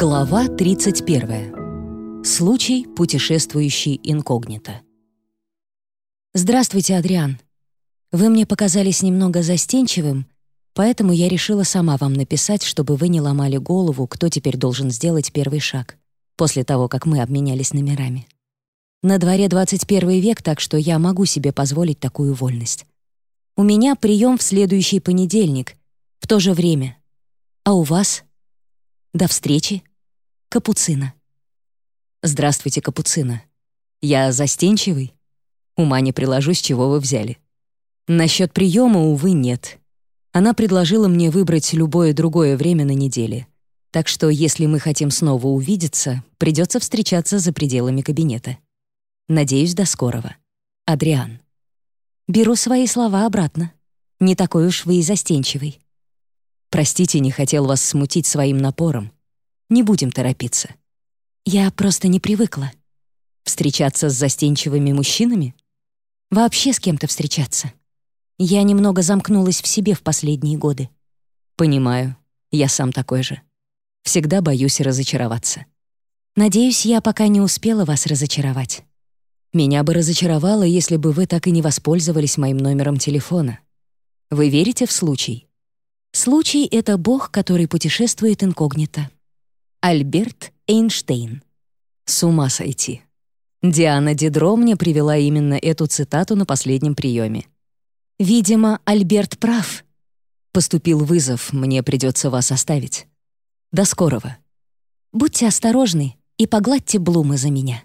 Глава 31. Случай, путешествующий инкогнито. Здравствуйте, Адриан. Вы мне показались немного застенчивым, поэтому я решила сама вам написать, чтобы вы не ломали голову, кто теперь должен сделать первый шаг, после того, как мы обменялись номерами. На дворе 21 век, так что я могу себе позволить такую вольность. У меня прием в следующий понедельник, в то же время. А у вас? До встречи. Капуцина. Здравствуйте, Капуцина. Я застенчивый? Ума не приложу, с чего вы взяли. Насчет приема, увы, нет. Она предложила мне выбрать любое другое время на неделе. Так что, если мы хотим снова увидеться, придется встречаться за пределами кабинета. Надеюсь, до скорого. Адриан. Беру свои слова обратно. Не такой уж вы и застенчивый. Простите, не хотел вас смутить своим напором. Не будем торопиться. Я просто не привыкла. Встречаться с застенчивыми мужчинами? Вообще с кем-то встречаться. Я немного замкнулась в себе в последние годы. Понимаю, я сам такой же. Всегда боюсь разочароваться. Надеюсь, я пока не успела вас разочаровать. Меня бы разочаровало, если бы вы так и не воспользовались моим номером телефона. Вы верите в случай? Случай — это бог, который путешествует инкогнито. Альберт Эйнштейн. С ума сойти. Диана Дидро мне привела именно эту цитату на последнем приеме. «Видимо, Альберт прав. Поступил вызов, мне придется вас оставить. До скорого. Будьте осторожны и погладьте Блумы за меня».